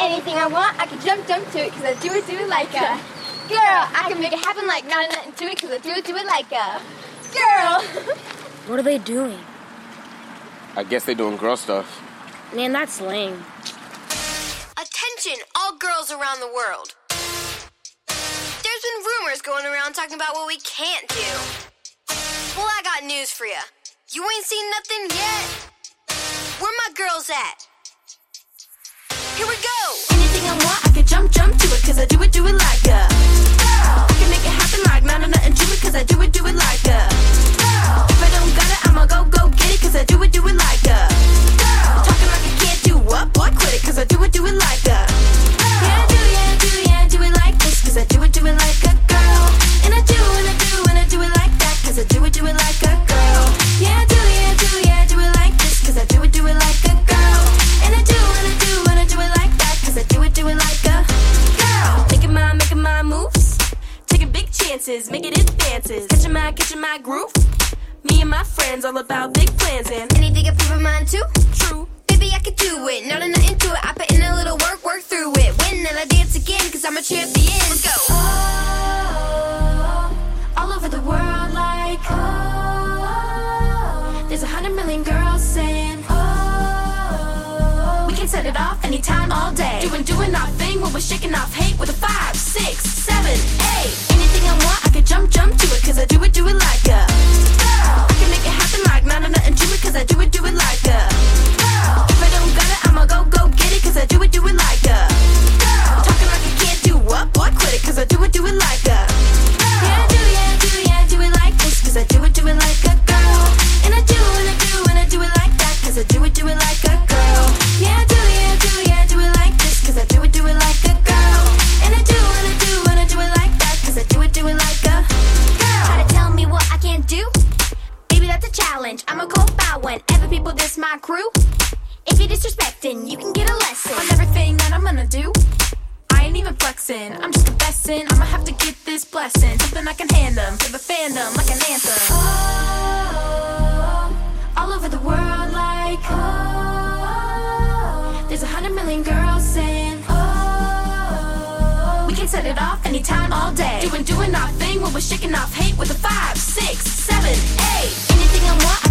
Anything I want, I can jump, jump to it, cause I do it, do it like a girl. I can make it happen like not nothing to it, cause I do it, do it like a girl. What are they doing? I guess they're doing girl stuff. Man, that's lame. Attention, all girls around the world. There's been rumors going around talking about what we can't do. Well, I got news for you. You ain't seen nothing yet. Where my girls at? Here we go. Anything I want, I can jump, jump to it, cause I do it, do it like chances, making advances, catching my, catching my groove. Me and my friends all about big plans and Anything I put my mind to? true. Baby, I could do it. Not a nothing to it. I put in a little work, work through it. Win and I dance again, cause I'm a champion. Let's go. Oh, all over the world like oh, there's a hundred million girls saying oh, we can set it off anytime, all day. Doing, doing our thing when we're shaking off hate with a five, six, seven, eight. Anything bow people diss my crew. If you're disrespecting, you can get a lesson. On everything that I'm gonna do. I ain't even flexing, I'm just confessing. I'ma have to get this blessing. Something I can hand them to the fandom like an anthem. Oh, all over the world, like, oh, there's a hundred million girls saying, oh, we can set it off anytime, all day. Doing, doing our thing when we're shaking off hate with a five, six, seven, eight. Anything I want,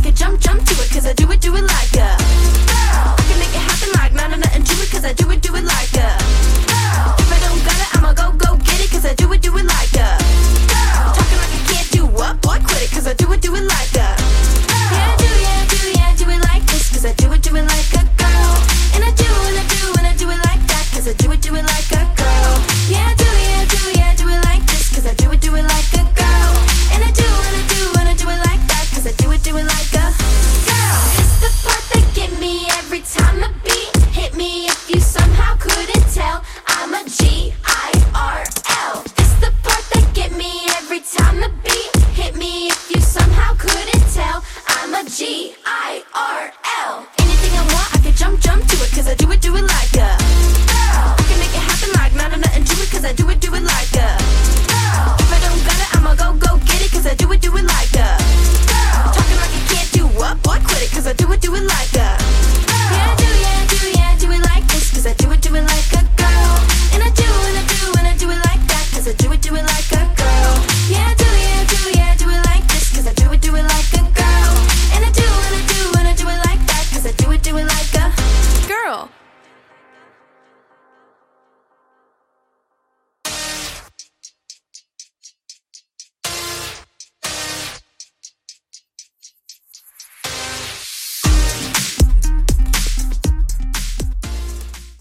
jump, to it, cause I do it, do it like